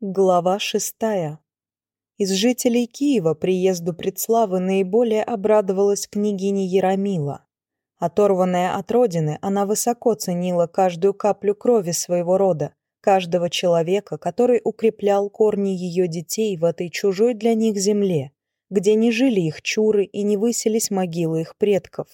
Глава шестая. Из жителей Киева приезду Предславы наиболее обрадовалась княгиня Ярамила. Оторванная от родины, она высоко ценила каждую каплю крови своего рода, каждого человека, который укреплял корни ее детей в этой чужой для них земле, где не жили их чуры и не высились могилы их предков.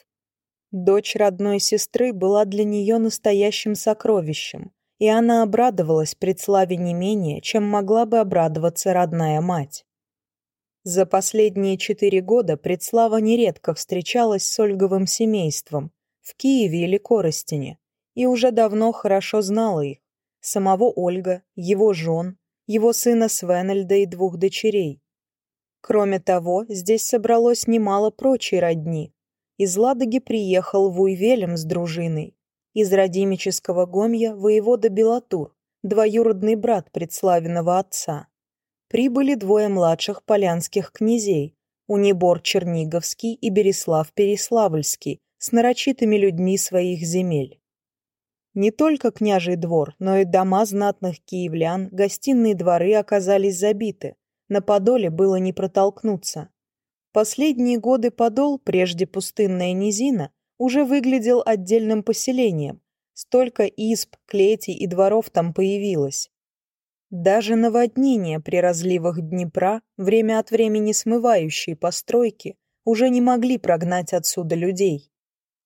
Дочь родной сестры была для нее настоящим сокровищем – и она обрадовалась предславе не менее, чем могла бы обрадоваться родная мать. За последние четыре года Предслава нередко встречалась с Ольговым семейством в Киеве или Коростине и уже давно хорошо знала их, самого Ольга, его жен, его сына Свенельда и двух дочерей. Кроме того, здесь собралось немало прочей родни. Из Ладоги приехал Вуйвелем с дружиной, из родимического гомья воевода Белатур, двоюродный брат предславенного отца. Прибыли двое младших полянских князей, Унибор Черниговский и Берислав Переславльский, с нарочитыми людьми своих земель. Не только княжий двор, но и дома знатных киевлян, гостиные дворы оказались забиты. На Подоле было не протолкнуться. Последние годы Подол, прежде пустынная низина, уже выглядел отдельным поселением. Столько исп, клетий и дворов там появилось. Даже наводнения при разливах Днепра, время от времени смывающие постройки, уже не могли прогнать отсюда людей.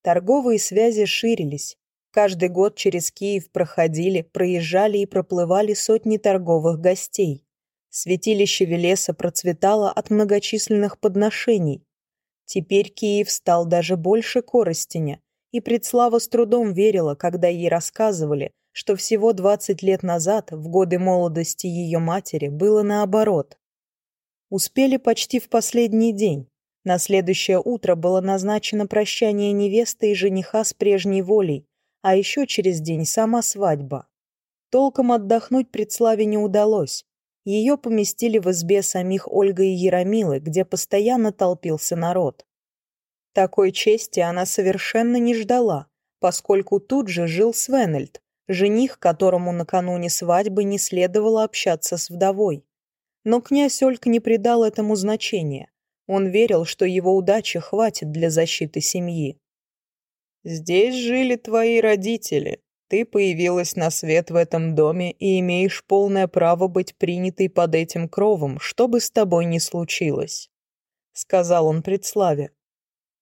Торговые связи ширились. Каждый год через Киев проходили, проезжали и проплывали сотни торговых гостей. Святилище Велеса процветало от многочисленных подношений, Теперь Киев стал даже больше Коростеня, и Предслава с трудом верила, когда ей рассказывали, что всего 20 лет назад, в годы молодости ее матери, было наоборот. Успели почти в последний день. На следующее утро было назначено прощание невесты и жениха с прежней волей, а еще через день сама свадьба. Толком отдохнуть Предславе не удалось. Ее поместили в избе самих Ольга и Ярамилы, где постоянно толпился народ. Такой чести она совершенно не ждала, поскольку тут же жил Свенельд, жених, которому накануне свадьбы не следовало общаться с вдовой. Но князь Ольг не придал этому значения. Он верил, что его удачи хватит для защиты семьи. «Здесь жили твои родители. Ты появилась на свет в этом доме и имеешь полное право быть принятой под этим кровом, что бы с тобой ни случилось», — сказал он предславе.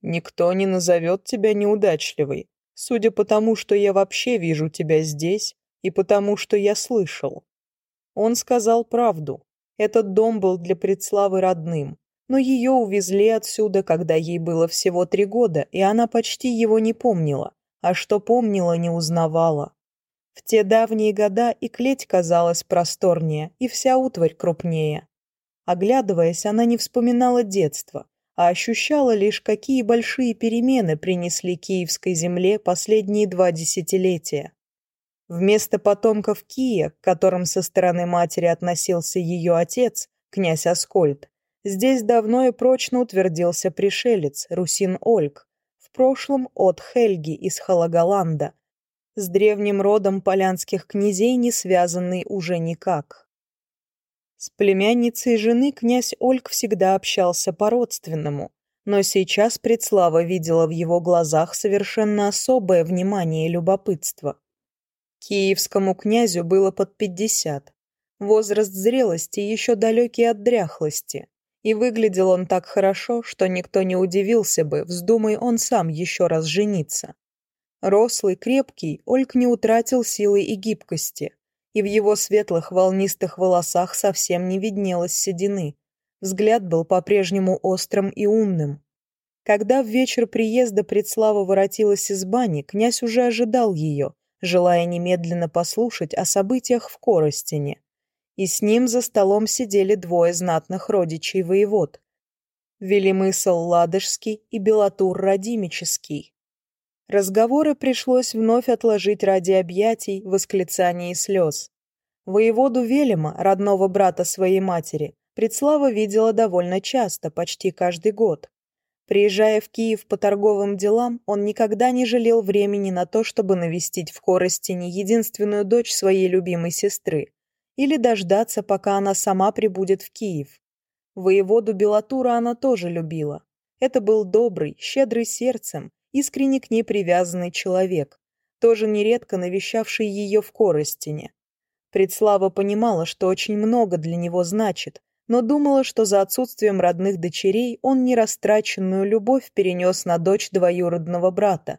Никто не назовет тебя неудачливой, судя по тому, что я вообще вижу тебя здесь и потому, что я слышал. Он сказал правду. Этот дом был для Предславы родным, но ее увезли отсюда, когда ей было всего три года, и она почти его не помнила, а что помнила, не узнавала. В те давние года и клеть казалась просторнее, и вся утварь крупнее. Оглядываясь, она не вспоминала детство а ощущала лишь, какие большие перемены принесли киевской земле последние два десятилетия. Вместо потомков Кия, к которым со стороны матери относился ее отец, князь Аскольд, здесь давно и прочно утвердился пришелец, Русин Ольг, в прошлом от Хельги из Халагаланда, с древним родом полянских князей не связанный уже никак. С племянницей жены князь Ольг всегда общался по-родственному, но сейчас Предслава видела в его глазах совершенно особое внимание и любопытство. Киевскому князю было под пятьдесят. Возраст зрелости еще далекий от дряхлости. И выглядел он так хорошо, что никто не удивился бы, вздумай он сам еще раз жениться. Рослый, крепкий, Ольг не утратил силы и гибкости, и в его светлых волнистых волосах совсем не виднелось седины. Взгляд был по-прежнему острым и умным. Когда в вечер приезда предслава воротилась из бани, князь уже ожидал ее, желая немедленно послушать о событиях в Коростине и с ним за столом сидели двое знатных родичей воевод. Велимысл Ладожский и Белатур Радимический. Разговоры пришлось вновь отложить ради объятий, восклицаний и слез. Воеводу Велима, родного брата своей матери, Предслава видела довольно часто, почти каждый год. Приезжая в Киев по торговым делам, он никогда не жалел времени на то, чтобы навестить в Коростине единственную дочь своей любимой сестры, или дождаться, пока она сама прибудет в Киев. Воеводу Белатура она тоже любила. Это был добрый, щедрый сердцем, искренне к ней привязанный человек, тоже нередко навещавший ее в Коростине. Предслава понимала, что очень много для него значит, но думала, что за отсутствием родных дочерей он нерастраченную любовь перенес на дочь двоюродного брата.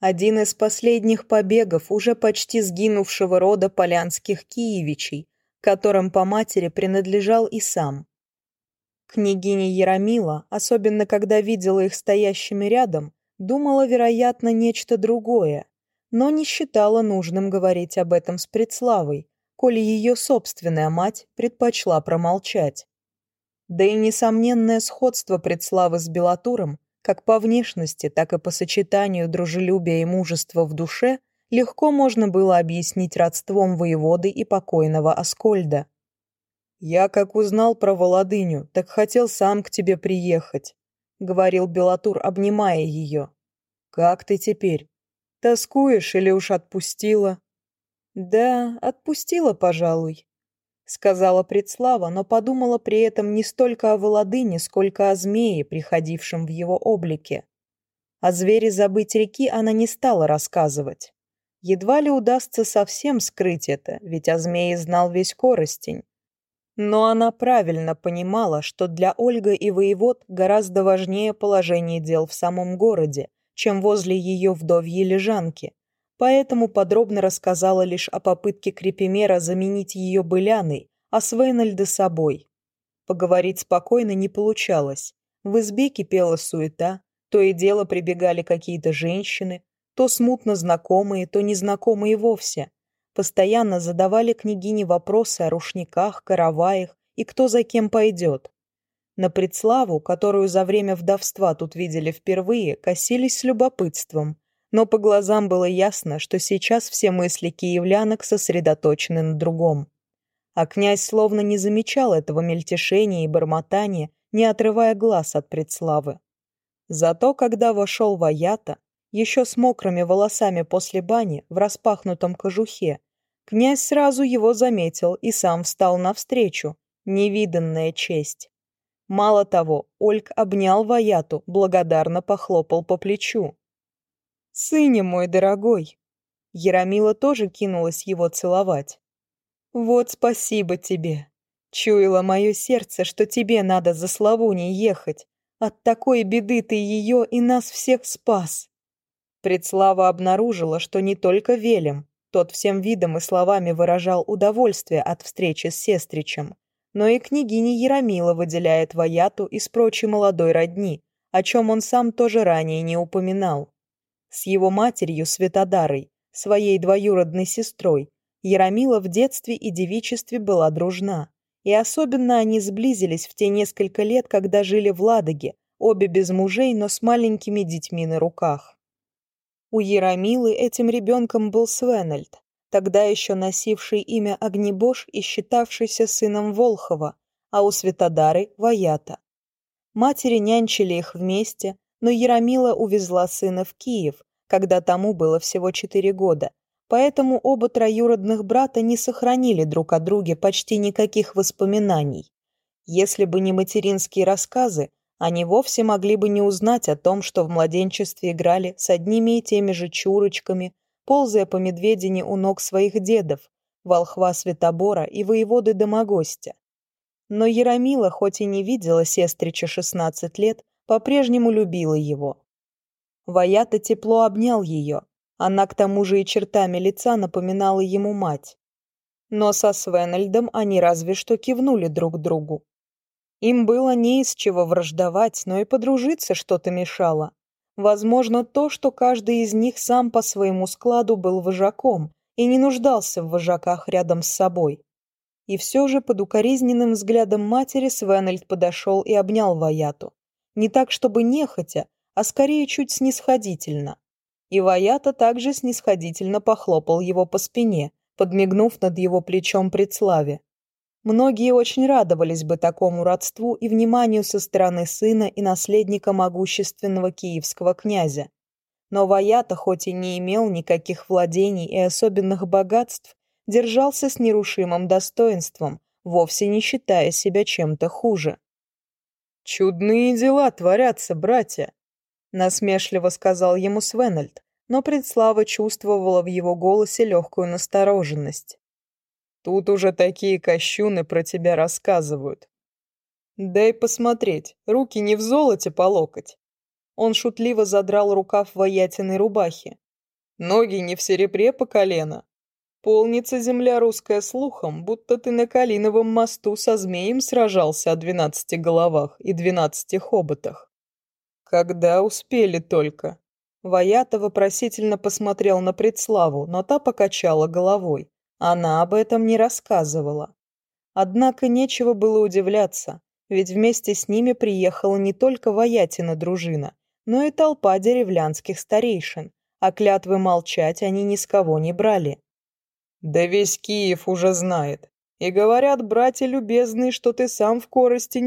Один из последних побегов уже почти сгинувшего рода полянских киевичей, которым по матери принадлежал и сам. Княгиня Ярамила, особенно когда видела их стоящими рядом, думала, вероятно, нечто другое, но не считала нужным говорить об этом с предславой, коли ее собственная мать предпочла промолчать. Да и несомненное сходство предславы с Белатуром, как по внешности, так и по сочетанию дружелюбия и мужества в душе, легко можно было объяснить родством воеводы и покойного Аскольда. «Я, как узнал про Володыню, так хотел сам к тебе приехать», говорил Белатур, обнимая ее. «Как ты теперь? Тоскуешь или уж отпустила?» «Да, отпустила, пожалуй», — сказала Предслава, но подумала при этом не столько о Володыне, сколько о змее, приходившем в его облике. О звере забыть реки она не стала рассказывать. Едва ли удастся совсем скрыть это, ведь о змее знал весь Коростень. но она правильно понимала, что для Ольга и воевод гораздо важнее положение дел в самом городе, чем возле ее вдовьей лежанки, поэтому подробно рассказала лишь о попытке Крепимера заменить ее Быляной, а Свейнальда собой. Поговорить спокойно не получалось. В избе кипела суета, то и дело прибегали какие-то женщины, то смутно знакомые, то незнакомые вовсе – постоянно задавали княгине вопросы о рушниках, караваях и кто за кем пойдет. На предславу, которую за время вдовства тут видели впервые, косились с любопытством, но по глазам было ясно, что сейчас все мысли киевлянок сосредоточены на другом. А князь словно не замечал этого мельтешения и бормотания, не отрывая глаз от предславы. Зато, когда вошел Ваята, еще с мокрыми волосами после бани, в распахнутом кожухе. Князь сразу его заметил и сам встал навстречу. Невиданная честь. Мало того, Ольг обнял Ваяту, благодарно похлопал по плечу. «Сыне мой дорогой!» Яромила тоже кинулась его целовать. «Вот спасибо тебе. Чуяло мое сердце, что тебе надо за Славуней ехать. От такой беды ты ее и нас всех спас. Предслава обнаружила, что не только Велем, тот всем видом и словами выражал удовольствие от встречи с сестричем, но и княгиня Ярамила выделяет Ваяту из прочей молодой родни, о чем он сам тоже ранее не упоминал. С его матерью Светодарой, своей двоюродной сестрой, Ярамила в детстве и девичестве была дружна. И особенно они сблизились в те несколько лет, когда жили в Ладоге, обе без мужей, но с маленькими детьми на руках. У милы этим ребенком был Свенальд, тогда еще носивший имя Огнебош и считавшийся сыном Волхова, а у Светодары – Ваята. Матери нянчили их вместе, но Ярамила увезла сына в Киев, когда тому было всего четыре года, поэтому оба троюродных брата не сохранили друг о друге почти никаких воспоминаний. Если бы не материнские рассказы, они вовсе могли бы не узнать о том, что в младенчестве играли с одними и теми же чурочками, ползая по медведине у ног своих дедов, волхва Святобора и воеводы Домогостя. Но Ярамила, хоть и не видела сестрича 16 лет, по-прежнему любила его. Ваята тепло обнял ее, она к тому же и чертами лица напоминала ему мать. Но со Свенельдом они разве что кивнули друг другу. Им было не из чего враждовать, но и подружиться что-то мешало. Возможно, то, что каждый из них сам по своему складу был вожаком и не нуждался в вожаках рядом с собой. И все же под укоризненным взглядом матери Свенальд подошел и обнял Ваяту. Не так, чтобы нехотя, а скорее чуть снисходительно. И Ваята также снисходительно похлопал его по спине, подмигнув над его плечом предславе. Многие очень радовались бы такому родству и вниманию со стороны сына и наследника могущественного киевского князя. Но Ваята, хоть и не имел никаких владений и особенных богатств, держался с нерушимым достоинством, вовсе не считая себя чем-то хуже. «Чудные дела творятся, братья!» — насмешливо сказал ему Свенальд, но предслава чувствовала в его голосе легкую настороженность. Тут уже такие кощуны про тебя рассказывают. Да и посмотреть, руки не в золоте по локоть. Он шутливо задрал рукав воятиной рубахи. Ноги не в серебре по колено. Полнится земля русская слухом, будто ты на Калиновом мосту со змеем сражался о двенадцати головах и двенадцати хоботах. Когда успели только? Ваята вопросительно посмотрел на предславу, но та покачала головой. Она об этом не рассказывала. Однако нечего было удивляться, ведь вместе с ними приехала не только Ваятина дружина, но и толпа деревлянских старейшин, а клятвы молчать они ни с кого не брали. Да весь Киев уже знает. И говорят, братья любезные, что ты сам в корости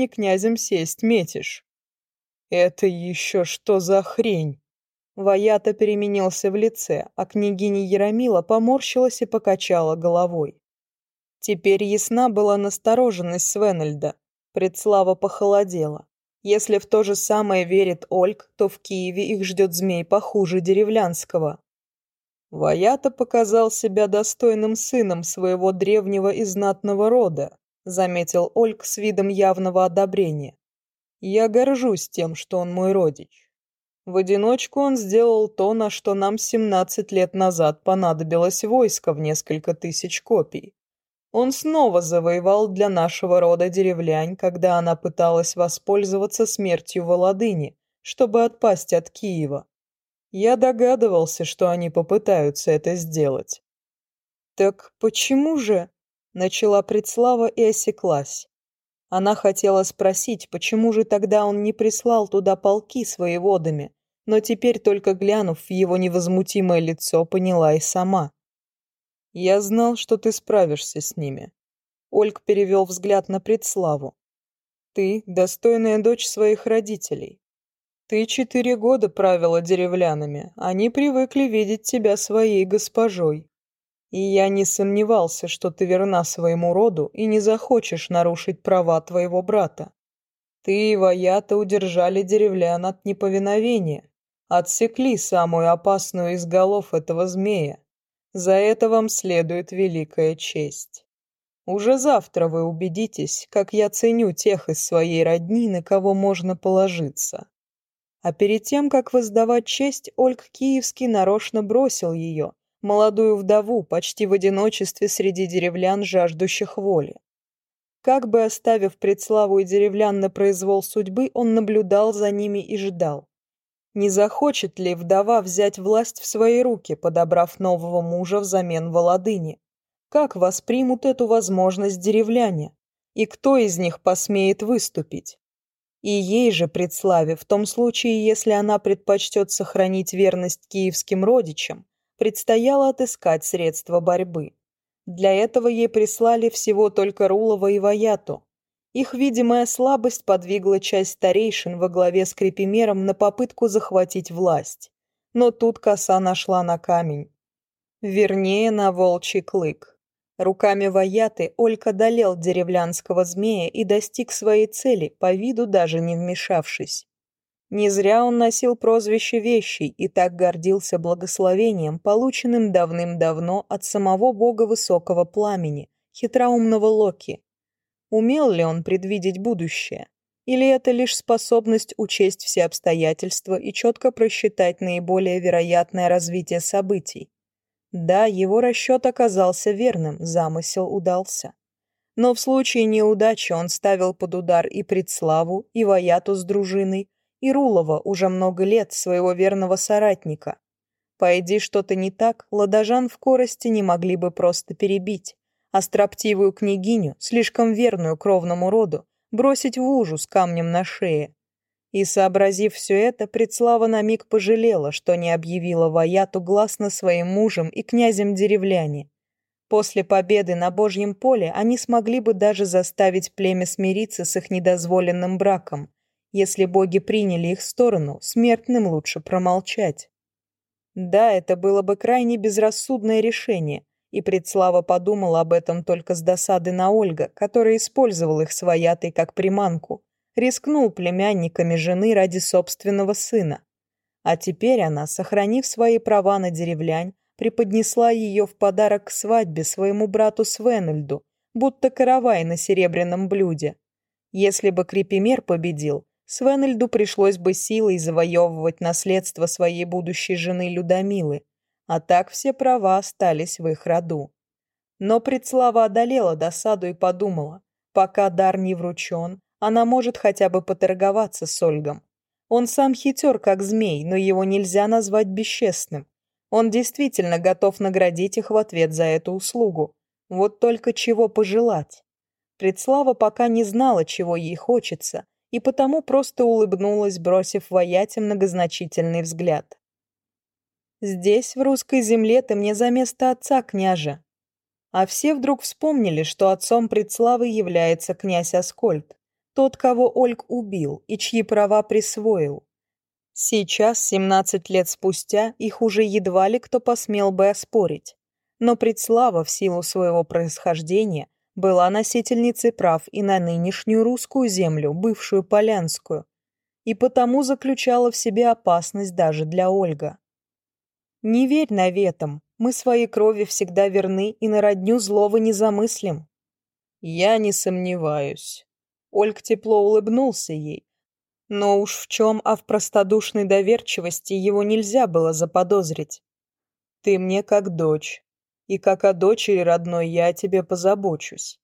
не князем сесть метишь. Это еще что за хрень? Ваята переменился в лице, а княгиня Яромила поморщилась и покачала головой. Теперь ясна была настороженность Свенельда. Предслава похолодела. Если в то же самое верит Ольг, то в Киеве их ждет змей похуже деревлянского. Ваята показал себя достойным сыном своего древнего и знатного рода, заметил Ольг с видом явного одобрения. Я горжусь тем, что он мой родич. В одиночку он сделал то, на что нам 17 лет назад понадобилось войско в несколько тысяч копий. Он снова завоевал для нашего рода деревлянь, когда она пыталась воспользоваться смертью Володыни, чтобы отпасть от Киева. Я догадывался, что они попытаются это сделать. «Так почему же?» — начала Предслава и осеклась. Она хотела спросить, почему же тогда он не прислал туда полки с воеводами, но теперь, только глянув в его невозмутимое лицо, поняла и сама. «Я знал, что ты справишься с ними». Ольг перевел взгляд на предславу. «Ты – достойная дочь своих родителей. Ты четыре года правила деревлянами, они привыкли видеть тебя своей госпожой. И я не сомневался, что ты верна своему роду и не захочешь нарушить права твоего брата. Ты и Ваята удержали деревлян от неповиновения, отсекли самую опасную из голов этого змея. За это вам следует великая честь. Уже завтра вы убедитесь, как я ценю тех из своей родни, на кого можно положиться. А перед тем, как воздавать честь, Ольг Киевский нарочно бросил ее, молодую вдову, почти в одиночестве среди деревлян, жаждущих воли. Как бы оставив предславу и деревлян на произвол судьбы, он наблюдал за ними и ждал не захочет ли вдова взять власть в свои руки, подобрав нового мужа взамен Володыни. Как воспримут эту возможность деревляне? И кто из них посмеет выступить? И ей же предславе, в том случае, если она предпочтет сохранить верность киевским родичам, предстояло отыскать средства борьбы. Для этого ей прислали всего только Рулова и Ваяту, их видимая слабость подвигла часть старейшин во главе с крепимером на попытку захватить власть. Но тут коса нашла на камень. Вернее, на волчий клык. Руками вояты Олька долел деревлянского змея и достиг своей цели, по виду даже не вмешавшись. Не зря он носил прозвище Вещий и так гордился благословением, полученным давным-давно от самого бога высокого пламени, хитроумного Локи, умел ли он предвидеть будущее, или это лишь способность учесть все обстоятельства и четко просчитать наиболее вероятное развитие событий. Да, его расчет оказался верным, замысел удался. Но в случае неудачи он ставил под удар и Предславу, и Ваяту с дружиной, и Рулова уже много лет своего верного соратника. Пойди что-то не так, ладожан в корости не могли бы просто перебить. а строптивую княгиню, слишком верную кровному роду, бросить в ужас камнем на шее. И, сообразив все это, Предслава на миг пожалела, что не объявила Ваяту гласно своим мужем и князем деревляне. После победы на Божьем поле они смогли бы даже заставить племя смириться с их недозволенным браком. Если боги приняли их сторону, смертным лучше промолчать. Да, это было бы крайне безрассудное решение, И Предслава подумала об этом только с досады на Ольга, который использовал их своятой как приманку, рискнул племянниками жены ради собственного сына. А теперь она, сохранив свои права на деревлянь, преподнесла ее в подарок к свадьбе своему брату Свенельду, будто каравай на серебряном блюде. Если бы Крепимер победил, Свенельду пришлось бы силой завоевывать наследство своей будущей жены Людомилы, а так все права остались в их роду. Но предслава одолела досаду и подумала, пока дар не вручен, она может хотя бы поторговаться с Ольгом. Он сам хитер, как змей, но его нельзя назвать бесчестным. Он действительно готов наградить их в ответ за эту услугу. Вот только чего пожелать. Предслава пока не знала, чего ей хочется, и потому просто улыбнулась, бросив воять многозначительный взгляд. Здесь, в русской земле, ты мне за место отца, княже. А все вдруг вспомнили, что отцом предславы является князь Аскольд, тот, кого Ольг убил и чьи права присвоил. Сейчас, 17 лет спустя, их уже едва ли кто посмел бы оспорить. Но предслава в силу своего происхождения была носительницей прав и на нынешнюю русскую землю, бывшую Полянскую, и потому заключала в себе опасность даже для Ольга. «Не верь наветам, мы своей крови всегда верны и на родню злого не замыслим». «Я не сомневаюсь». Ольг тепло улыбнулся ей, но уж в чем, а в простодушной доверчивости его нельзя было заподозрить. «Ты мне как дочь, и как о дочери родной я о тебе позабочусь.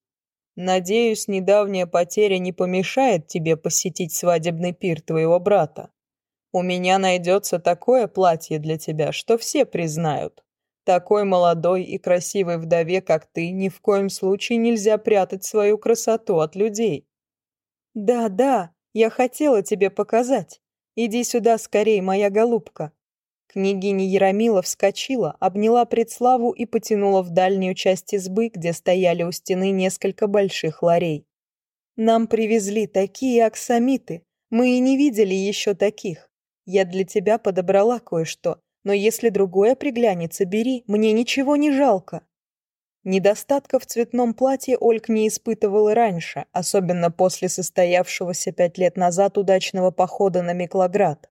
Надеюсь, недавняя потеря не помешает тебе посетить свадебный пир твоего брата. У меня найдется такое платье для тебя, что все признают. Такой молодой и красивой вдове, как ты, ни в коем случае нельзя прятать свою красоту от людей. Да, да, я хотела тебе показать. Иди сюда скорей, моя голубка. Княгиня Ярамила вскочила, обняла предславу и потянула в дальнюю часть избы, где стояли у стены несколько больших ларей. Нам привезли такие аксамиты, мы и не видели еще таких. Я для тебя подобрала кое-что, но если другое приглянется, бери, мне ничего не жалко». Недостатка в цветном платье Ольг не испытывала раньше, особенно после состоявшегося пять лет назад удачного похода на Миклоград.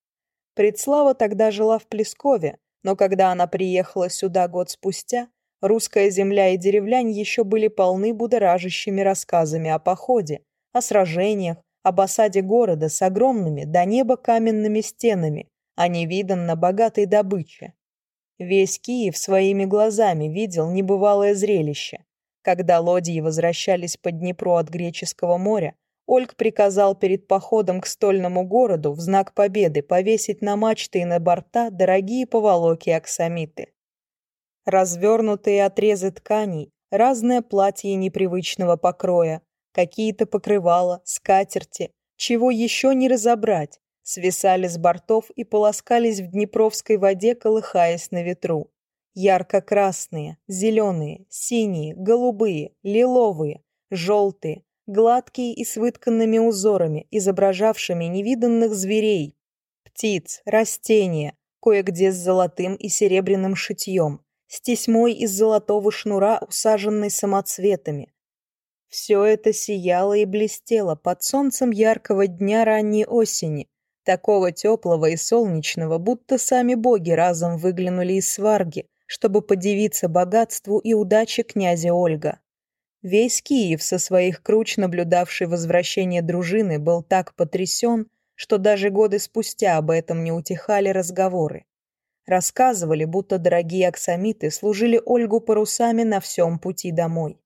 Предслава тогда жила в Плескове, но когда она приехала сюда год спустя, русская земля и деревлянь еще были полны будоражащими рассказами о походе, о сражениях, об осаде города с огромными до неба каменными стенами, о а невиданно богатой добыче. Весь Киев своими глазами видел небывалое зрелище. Когда лодии возвращались по Днепру от Греческого моря, Ольг приказал перед походом к стольному городу в знак победы повесить на мачты и на борта дорогие поволоки и аксамиты. Развернутые отрезы тканей, разное платье непривычного покроя, какие-то покрывала, скатерти, чего еще не разобрать, свисали с бортов и полоскались в днепровской воде, колыхаясь на ветру. Ярко-красные, зеленые, синие, голубые, лиловые, желтые, гладкие и с вытканными узорами, изображавшими невиданных зверей, птиц, растения, кое-где с золотым и серебряным шитьем, с тесьмой из золотого шнура, усаженной самоцветами, Все это сияло и блестело под солнцем яркого дня ранней осени, такого теплого и солнечного, будто сами боги разом выглянули из сварги, чтобы подивиться богатству и удаче князя Ольга. Весь Киев со своих круч, наблюдавший возвращение дружины, был так потрясен, что даже годы спустя об этом не утихали разговоры. Рассказывали, будто дорогие аксамиты служили Ольгу парусами на всем пути домой.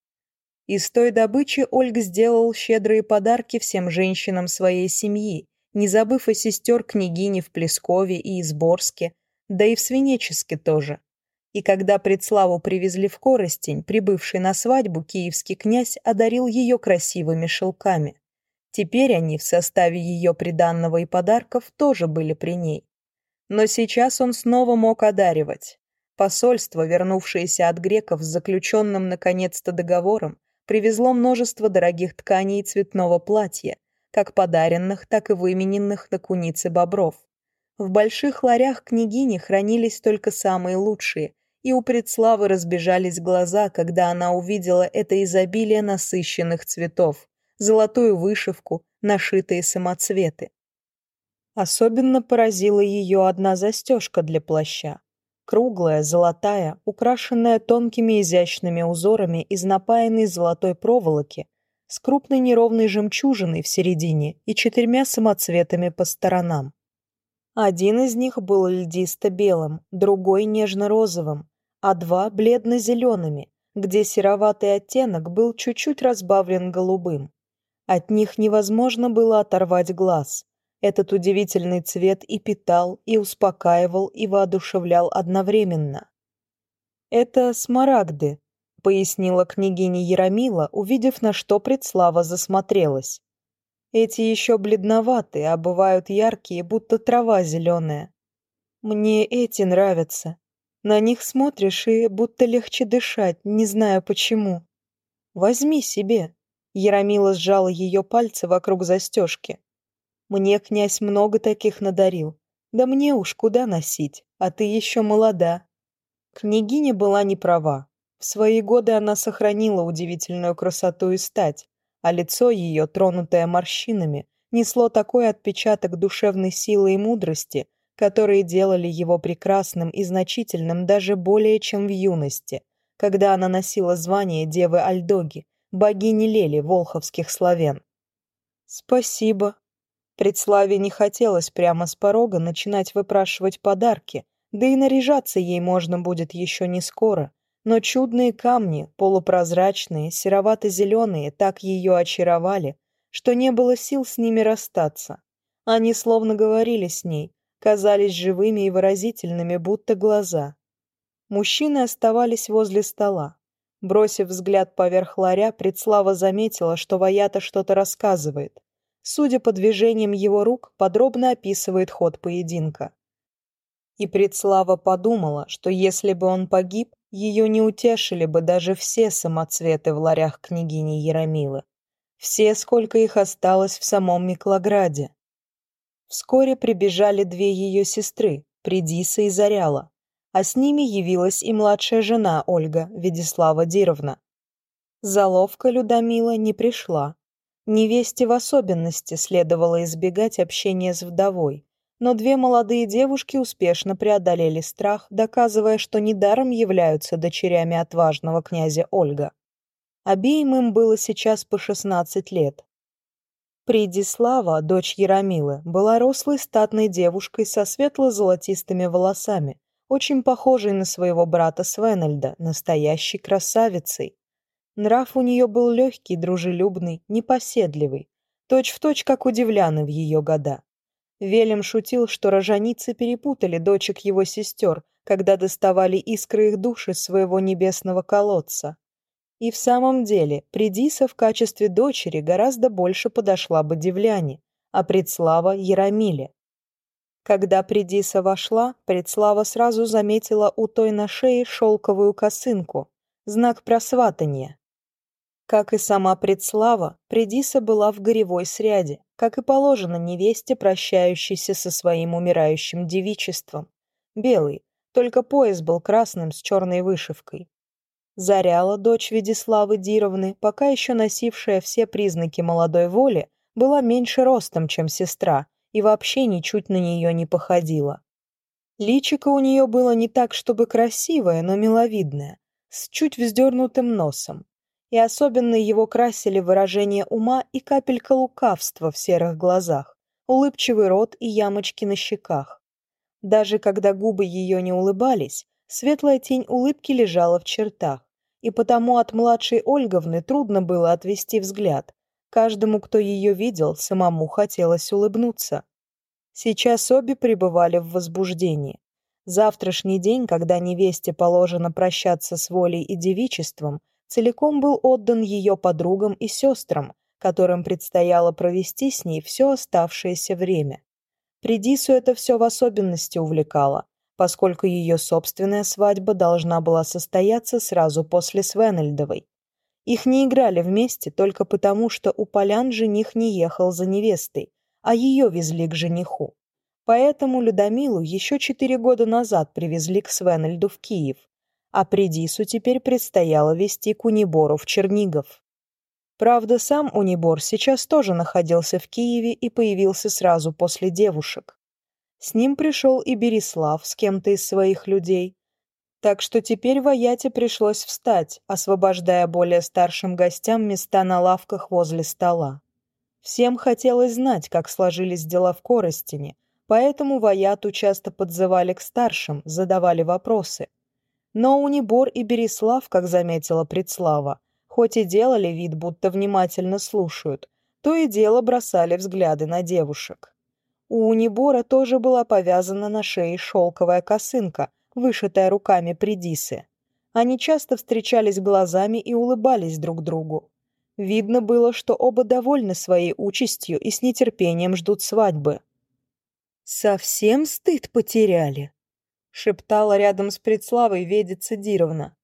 Из той добычи Ольг сделал щедрые подарки всем женщинам своей семьи, не забыв о сестер княгини в Плескове и Изборске, да и в Свинеческе тоже. И когда предславу привезли в Коростень, прибывший на свадьбу киевский князь одарил ее красивыми шелками. Теперь они в составе ее приданного и подарков тоже были при ней. Но сейчас он снова мог одаривать. Посольство, вернувшееся от греков с заключенным наконец-то договором, привезло множество дорогих тканей и цветного платья, как подаренных, так и вымененных на куницы бобров. В больших ларях княгини хранились только самые лучшие, и у предславы разбежались глаза, когда она увидела это изобилие насыщенных цветов, золотую вышивку, нашитые самоцветы. Особенно поразила ее одна застежка для плаща, круглая, золотая, украшенная тонкими изящными узорами из напаянной золотой проволоки, с крупной неровной жемчужиной в середине и четырьмя самоцветами по сторонам. Один из них был льдисто-белым, другой — нежно-розовым, а два — бледно-зелеными, где сероватый оттенок был чуть-чуть разбавлен голубым. От них невозможно было оторвать глаз. Этот удивительный цвет и питал, и успокаивал, и воодушевлял одновременно. «Это смарагды», — пояснила княгиня Яромила, увидев, на что предслава засмотрелась. «Эти еще бледноватые, а бывают яркие, будто трава зеленая. Мне эти нравятся. На них смотришь, и будто легче дышать, не знаю почему. Возьми себе». Яромила сжала ее пальцы вокруг застежки. «Мне князь много таких надарил. Да мне уж куда носить, а ты еще молода». Княгиня была не права. В свои годы она сохранила удивительную красоту и стать, а лицо ее, тронутое морщинами, несло такой отпечаток душевной силы и мудрости, которые делали его прекрасным и значительным даже более, чем в юности, когда она носила звание Девы Альдоги, богини Лели волховских славян. «Спасибо». Предславе не хотелось прямо с порога начинать выпрашивать подарки, да и наряжаться ей можно будет еще не скоро. Но чудные камни, полупрозрачные, серовато-зеленые, так ее очаровали, что не было сил с ними расстаться. Они словно говорили с ней, казались живыми и выразительными, будто глаза. Мужчины оставались возле стола. Бросив взгляд поверх ларя, Предслава заметила, что Ваята что-то рассказывает. Судя по движениям его рук, подробно описывает ход поединка. И Предслава подумала, что если бы он погиб, ее не утешили бы даже все самоцветы в ларях княгини Яромилы. Все, сколько их осталось в самом Миклограде. Вскоре прибежали две ее сестры, Придиса и Заряла а с ними явилась и младшая жена Ольга, Ведислава Дировна. Заловка Людомила не пришла. Невесте в особенности следовало избегать общения с вдовой, но две молодые девушки успешно преодолели страх, доказывая, что недаром являются дочерями отважного князя Ольга. Обеим им было сейчас по 16 лет. Придислава, дочь Яромилы, была рослой статной девушкой со светло-золотистыми волосами, очень похожей на своего брата Свенельда, настоящей красавицей. Нрав у нее был легкий, дружелюбный, непоседливый, точь-в-точь, точь, как у Девляны в ее года. Велем шутил, что рожаницы перепутали дочек его сестер, когда доставали искры их души своего небесного колодца. И в самом деле, Придиса в качестве дочери гораздо больше подошла бы Девляне, а Предслава — Ярамиле. Когда Придиса вошла, Предслава сразу заметила у той на шее шелковую косынку, знак просватания. Как и сама Предслава, Предиса была в горевой сряде, как и положено невесте, прощающейся со своим умирающим девичеством. Белый, только пояс был красным с черной вышивкой. Заряла, дочь Ведиславы Дировны, пока еще носившая все признаки молодой воли, была меньше ростом, чем сестра, и вообще ничуть на нее не походила. Личико у нее было не так, чтобы красивое, но миловидное, с чуть вздернутым носом, и особенно его красили выражение ума и капелька лукавства в серых глазах, улыбчивый рот и ямочки на щеках. Даже когда губы ее не улыбались, светлая тень улыбки лежала в чертах, и потому от младшей Ольговны трудно было отвести взгляд. Каждому, кто ее видел, самому хотелось улыбнуться. Сейчас обе пребывали в возбуждении. Завтрашний день, когда невесте положено прощаться с волей и девичеством, целиком был отдан ее подругам и сестрам, которым предстояло провести с ней все оставшееся время. Придису это все в особенности увлекало, поскольку ее собственная свадьба должна была состояться сразу после Свенельдовой. Их не играли вместе только потому, что у полян жених не ехал за невестой, а ее везли к жениху. Поэтому Людомилу еще четыре года назад привезли к Свенельду в Киев, а Придису теперь предстояло вести Кунибору в Чернигов. Правда, сам Унибор сейчас тоже находился в Киеве и появился сразу после девушек. С ним пришел и Берислав с кем-то из своих людей. Так что теперь Ваяте пришлось встать, освобождая более старшим гостям места на лавках возле стола. Всем хотелось знать, как сложились дела в Коростине, поэтому Ваяту часто подзывали к старшим, задавали вопросы – Но Унибор и Берислав, как заметила Предслава, хоть и делали вид, будто внимательно слушают, то и дело бросали взгляды на девушек. У Унибора тоже была повязана на шее шелковая косынка, вышитая руками Придисы. Они часто встречались глазами и улыбались друг другу. Видно было, что оба довольны своей участью и с нетерпением ждут свадьбы. «Совсем стыд потеряли?» — шептала рядом с Предславой Ведя Цедировна.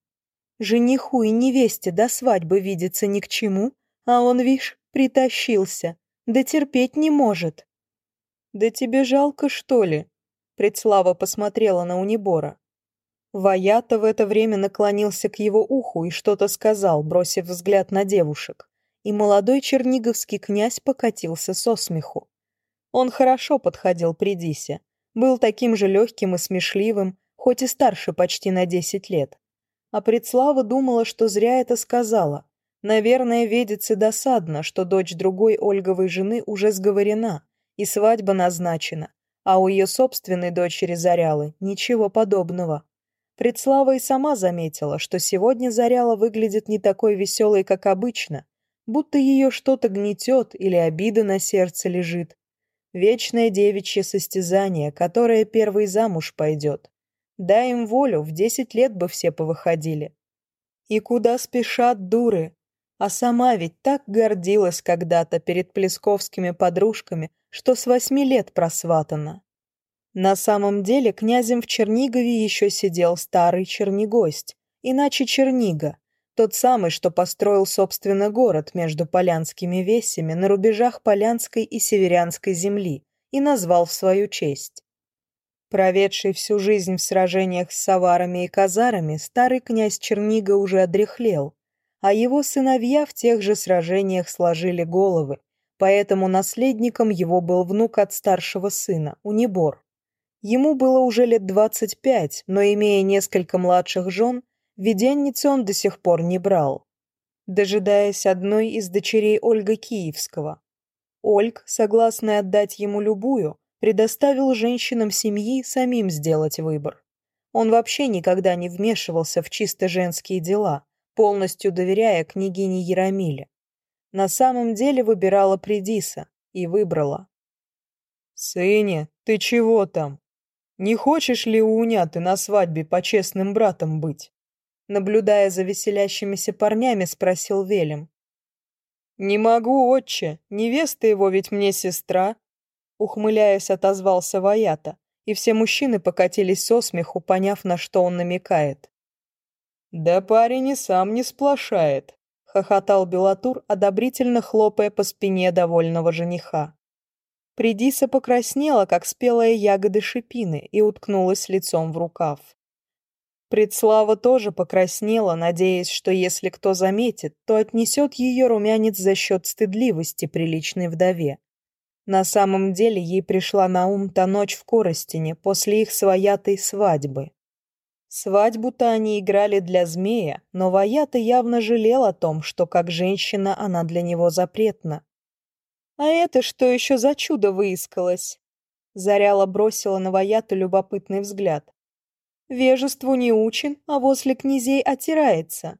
Жениху и невесте до свадьбы видеться ни к чему, а он, вишь, притащился, да терпеть не может. «Да тебе жалко, что ли?» Предслава посмотрела на Унибора. Ваята в это время наклонился к его уху и что-то сказал, бросив взгляд на девушек. И молодой черниговский князь покатился со смеху. Он хорошо подходил при Дисе, был таким же легким и смешливым, хоть и старше почти на десять лет. А Предслава думала, что зря это сказала. Наверное, ведется досадно, что дочь другой Ольговой жены уже сговорена, и свадьба назначена, а у ее собственной дочери Зарялы ничего подобного. Предслава и сама заметила, что сегодня Заряла выглядит не такой веселой, как обычно, будто ее что-то гнетет или обида на сердце лежит. Вечное девичье состязание, которое первый замуж пойдет. Дай им волю, в десять лет бы все повыходили. И куда спешат дуры? А сама ведь так гордилась когда-то перед плесковскими подружками, что с восьми лет просватана. На самом деле князем в Чернигове еще сидел старый чернигость, иначе Чернига, тот самый, что построил, собственно, город между Полянскими весями на рубежах Полянской и Северянской земли и назвал в свою честь. Проведший всю жизнь в сражениях с саварами и казарами, старый князь Чернига уже одряхлел, а его сыновья в тех же сражениях сложили головы, поэтому наследником его был внук от старшего сына, Унибор. Ему было уже лет 25, но, имея несколько младших жен, виденницы он до сих пор не брал, дожидаясь одной из дочерей Ольга Киевского. Ольг, согласный отдать ему любую, предоставил женщинам семьи самим сделать выбор. Он вообще никогда не вмешивался в чисто женские дела, полностью доверяя княгине Ярамиле. На самом деле выбирала Придиса и выбрала. «Сыне, ты чего там? Не хочешь ли у уняты на свадьбе по честным братам быть?» наблюдая за веселящимися парнями, спросил Велим: «Не могу, отче, невеста его ведь мне сестра», ухмыляясь, отозвался Ваята, и все мужчины покатились со смеху, поняв, на что он намекает. «Да парень и сам не сплошает», — хохотал Белатур, одобрительно хлопая по спине довольного жениха. Придиса покраснела, как спелая ягоды шипины, и уткнулась лицом в рукав. Предслава тоже покраснела, надеясь, что если кто заметит, то отнесет ее румянец за счет стыдливости приличной вдове. На самом деле ей пришла на ум та ночь в Коростине после их своятой свадьбы. Свадьбу-то они играли для змея, но Ваята явно жалел о том, что как женщина она для него запретна. «А это что еще за чудо выискалось?» Заряла бросила на Ваяту любопытный взгляд. «Вежеству не учен, а возле князей отирается».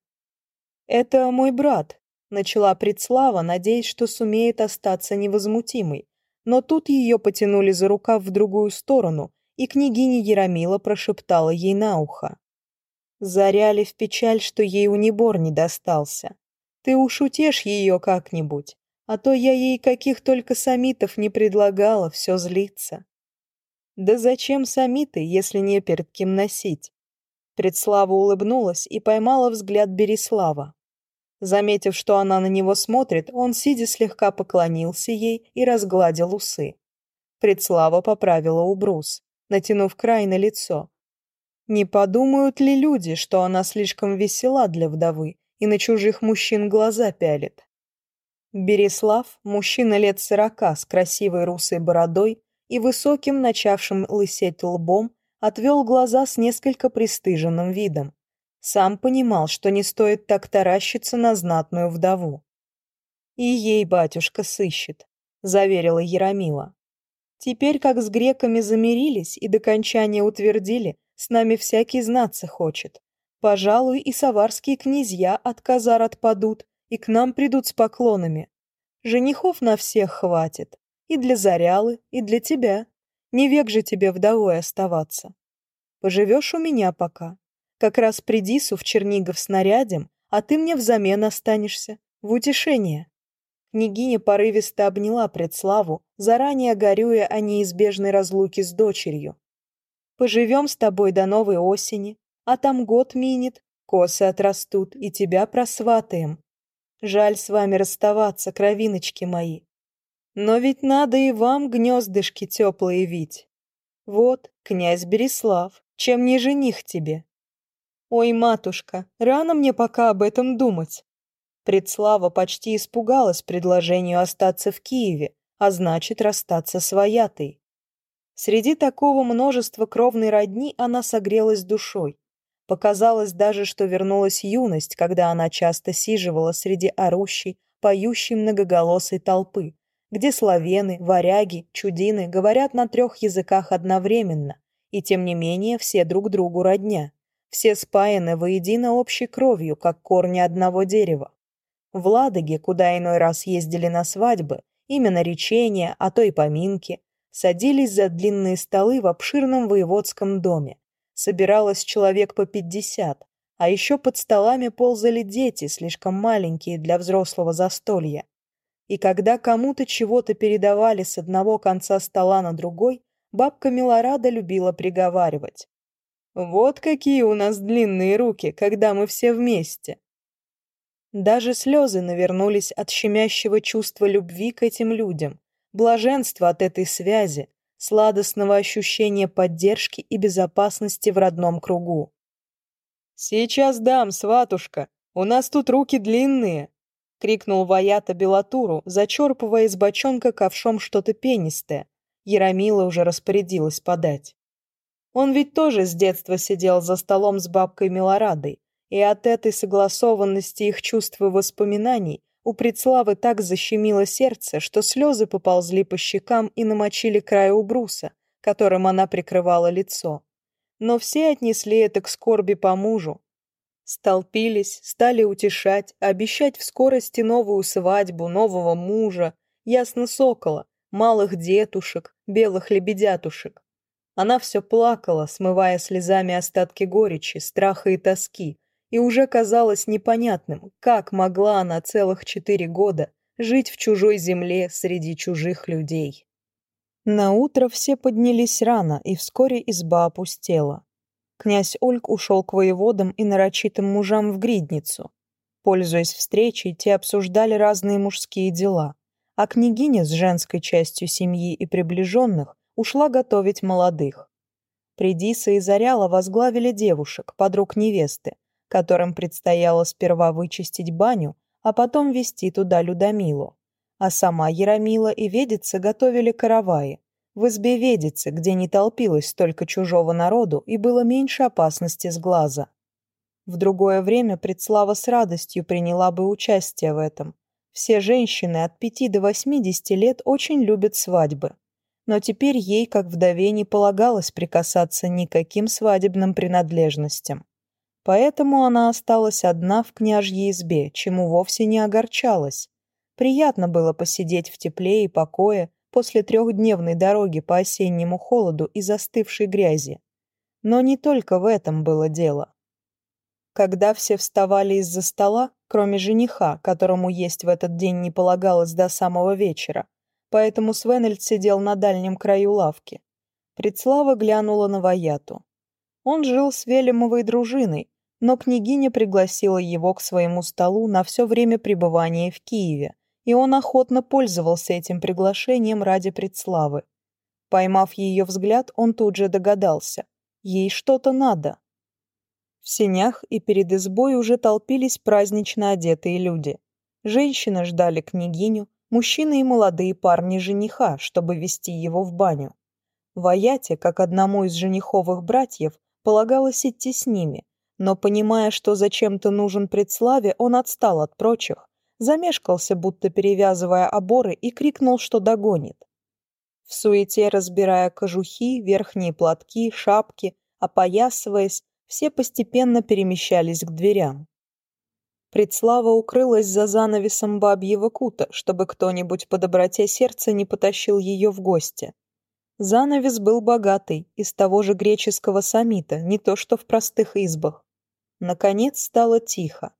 «Это мой брат», — начала Предслава, надеясь, что сумеет остаться невозмутимой, но тут ее потянули за рукав в другую сторону, и княгиня Ярамила прошептала ей на ухо. Заряли в печаль, что ей унибор не достался. Ты уж утешь ее как-нибудь, а то я ей каких только самитов не предлагала, все злится. Да зачем самиты, если не перед кем носить? Предслава улыбнулась и поймала взгляд Береслава. Заметив, что она на него смотрит, он, сидя, слегка поклонился ей и разгладил усы. Предслава поправила убрус, натянув край на лицо. Не подумают ли люди, что она слишком весела для вдовы и на чужих мужчин глаза пялит? Береслав, мужчина лет сорока, с красивой русой бородой, и высоким, начавшим лысеть лбом, отвел глаза с несколько пристыженным видом. Сам понимал, что не стоит так таращиться на знатную вдову. «И ей батюшка сыщет», — заверила Ярамила. «Теперь, как с греками замирились и до кончания утвердили, с нами всякий знаться хочет. Пожалуй, и саварские князья от казар отпадут, и к нам придут с поклонами. Женихов на всех хватит. И для Зарялы, и для тебя. Не век же тебе вдовой оставаться. Поживешь у меня пока. Как раз придису в Чернигов снарядем, а ты мне взамен останешься, в утешение. Княгиня порывисто обняла предславу, заранее горюя о неизбежной разлуке с дочерью. Поживем с тобой до новой осени, а там год минет, косы отрастут, и тебя просватаем. Жаль с вами расставаться, кровиночки мои. Но ведь надо и вам гнездышки теплые вить. Вот, князь Береслав, чем не жених тебе? Ой, матушка, рано мне пока об этом думать. Предслава почти испугалась предложению остаться в Киеве, а значит расстаться с Ваятой. Среди такого множества кровной родни она согрелась душой. Показалось даже, что вернулась юность, когда она часто сиживала среди орущей, поющей многоголосой толпы, где славены, варяги, чудины говорят на трех языках одновременно, и тем не менее все друг другу родня. Все спаяны воедино общей кровью, как корни одного дерева. В Ладоге, куда иной раз ездили на свадьбы, именно речения, а то и поминки, садились за длинные столы в обширном воеводском доме, собиралось человек по пятьдесят, а еще под и когда кому-то чего-то передавали с одного конца стола на другой, бабка Милорада любила приговаривать. «Вот какие у нас длинные руки, когда мы все вместе!» Даже слезы навернулись от щемящего чувства любви к этим людям, блаженства от этой связи, сладостного ощущения поддержки и безопасности в родном кругу. «Сейчас дам, сватушка, у нас тут руки длинные, крикнул Ваята Белатуру, зачерпывая из бочонка ковшом что-то пенистое. Ярамила уже распорядилась подать. Он ведь тоже с детства сидел за столом с бабкой Милорадой, и от этой согласованности их чувств и воспоминаний у Предславы так защемило сердце, что слезы поползли по щекам и намочили край убруса, которым она прикрывала лицо. Но все отнесли это к скорби по мужу, столпились, стали утешать, обещать в скорости новую свадьбу, нового мужа, ясно сокола, малых детушек, белых лебедятушек. Она все плакала, смывая слезами остатки горечи, страха и тоски, и уже казалось непонятным, как могла она целых четыре года жить в чужой земле среди чужих людей. На утро все поднялись рано, и вскоре изба опустела. Князь Ольг ушел к воеводам и нарочитым мужам в гридницу. Пользуясь встречей, те обсуждали разные мужские дела, а княгиня с женской частью семьи и приближенных ушла готовить молодых. Придиса и Заряла возглавили девушек, подруг невесты, которым предстояло сперва вычистить баню, а потом вести туда Людомилу. А сама Яромила и Ведица готовили караваи. В избе Ведицы, где не толпилось столько чужого народу и было меньше опасности с глаза. В другое время Предслава с радостью приняла бы участие в этом. Все женщины от пяти до восьмидесяти лет очень любят свадьбы. Но теперь ей, как вдове, не полагалось прикасаться никаким свадебным принадлежностям. Поэтому она осталась одна в княжьей избе, чему вовсе не огорчалась. Приятно было посидеть в тепле и покое после трехдневной дороги по осеннему холоду и застывшей грязи. Но не только в этом было дело. Когда все вставали из-за стола, кроме жениха, которому есть в этот день не полагалось до самого вечера, поэтому Свенельд сидел на дальнем краю лавки. Предслава глянула на Ваяту. Он жил с Велимовой дружиной, но княгиня пригласила его к своему столу на все время пребывания в Киеве, и он охотно пользовался этим приглашением ради предславы. Поймав ее взгляд, он тут же догадался. Ей что-то надо. В сенях и перед избой уже толпились празднично одетые люди. Женщины ждали княгиню, мужчины и молодые парни жениха, чтобы вести его в баню. Ваяте, как одному из жениховых братьев, полагалось идти с ними, но, понимая, что зачем-то нужен предславе, он отстал от прочих замешкался, будто перевязывая оборы, и крикнул, что догонит. В суете разбирая кожухи, верхние платки, шапки, опоясываясь, все постепенно перемещались к дверям. Предслава укрылась за занавесом бабьего кута, чтобы кто-нибудь по доброте сердца не потащил ее в гости. Занавес был богатый, из того же греческого самита, не то что в простых избах. Наконец стало тихо.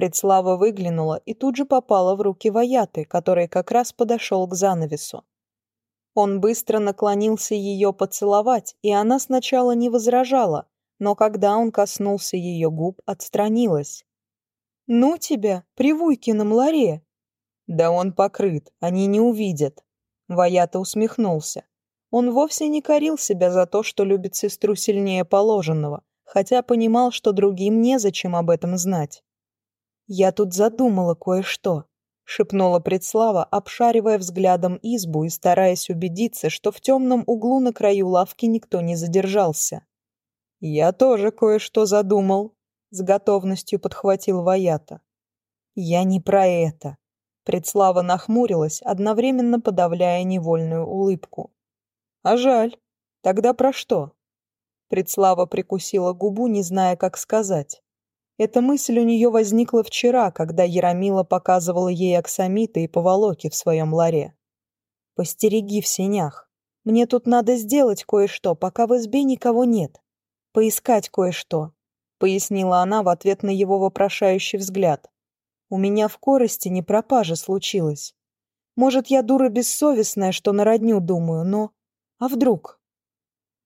Предслава выглянула и тут же попала в руки Ваяты, который как раз подошел к занавесу. Он быстро наклонился ее поцеловать, и она сначала не возражала, но когда он коснулся ее губ, отстранилась. «Ну тебя, при на ларе!» «Да он покрыт, они не увидят!» Ваята усмехнулся. Он вовсе не корил себя за то, что любит сестру сильнее положенного, хотя понимал, что другим незачем об этом знать. «Я тут задумала кое-что», — шепнула предслава, обшаривая взглядом избу и стараясь убедиться, что в темном углу на краю лавки никто не задержался. «Я тоже кое-что задумал», — с готовностью подхватил Ваята. «Я не про это». Предслава нахмурилась, одновременно подавляя невольную улыбку. «А жаль. Тогда про что?» Предслава прикусила губу, не зная, как сказать. Эта мысль у нее возникла вчера, когда Яромила показывала ей аксамиты и поволоки в своем ларе. «Постереги в сенях. Мне тут надо сделать кое-что, пока в избе никого нет поискать кое-что», — пояснила она в ответ на его вопрошающий взгляд. «У меня в корости не пропажа случилась. Может, я дура бессовестная, что на родню думаю, но... А вдруг?»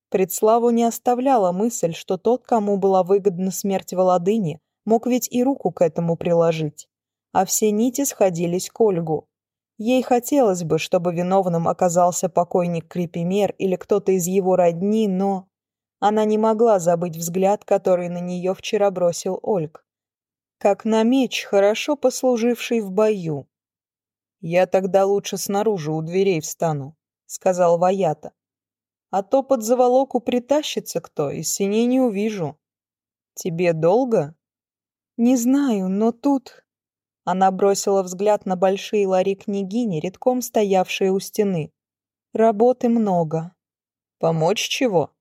Предславу не оставляла мысль, что тот, кому была выгодна смерть Володыни, Мог ведь и руку к этому приложить. А все нити сходились к Ольгу. Ей хотелось бы, чтобы виновным оказался покойник Крепимер или кто-то из его родни, но... Она не могла забыть взгляд, который на нее вчера бросил Ольг. Как на меч, хорошо послуживший в бою. «Я тогда лучше снаружи у дверей встану», — сказал Ваята. «А то под заволоку притащится кто, и синей не увижу». «Тебе долго?» «Не знаю, но тут...» Она бросила взгляд на большие лари княгини, редком стоявшие у стены. «Работы много». «Помочь чего?»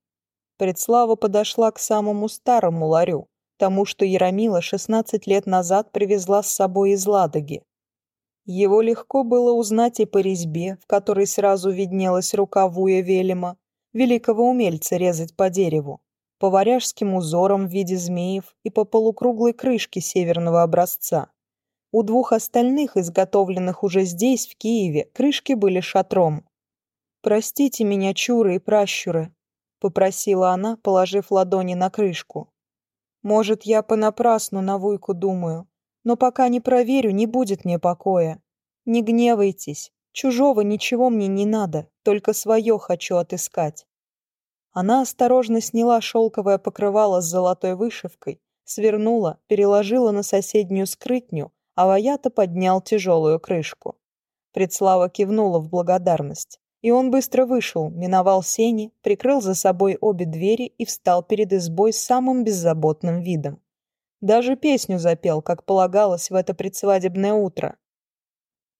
Предслава подошла к самому старому ларю, тому, что Ярамила 16 лет назад привезла с собой из Ладоги. Его легко было узнать и по резьбе, в которой сразу виднелась рукавуя Велема, великого умельца резать по дереву. по варяжским узорам в виде змеев и по полукруглой крышке северного образца. У двух остальных, изготовленных уже здесь, в Киеве, крышки были шатром. «Простите меня, чуры и пращуры», попросила она, положив ладони на крышку. Может, я понапрасну на Вуйку думаю, но пока не проверю, не будет мне покоя. Не гневайтесь, чужого ничего мне не надо, только свое хочу отыскать. Она осторожно сняла шелковое покрывало с золотой вышивкой, свернула, переложила на соседнюю скрытню, а Ваята поднял тяжелую крышку. Предслава кивнула в благодарность. И он быстро вышел, миновал сени, прикрыл за собой обе двери и встал перед избой с самым беззаботным видом. Даже песню запел, как полагалось в это предсвадебное утро.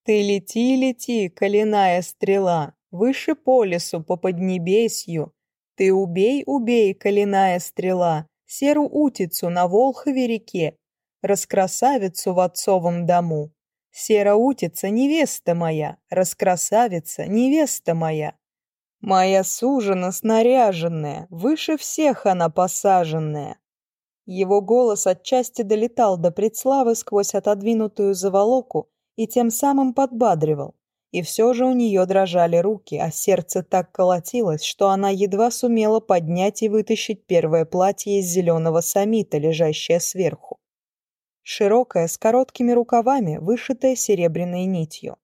«Ты лети, лети, коляная стрела, выше по лесу, по поднебесью. Ты убей, убей, коляная стрела, серу утицу на Волхове реке, раскрасавицу в отцовом дому. Сера утица, невеста моя, раскрасавица, невеста моя. Моя сужена снаряженная, выше всех она посаженная. Его голос отчасти долетал до предславы сквозь отодвинутую заволоку и тем самым подбадривал. И все же у нее дрожали руки, а сердце так колотилось, что она едва сумела поднять и вытащить первое платье из зеленого самита, лежащее сверху широкая, с короткими рукавами, вышитая серебряной нитью.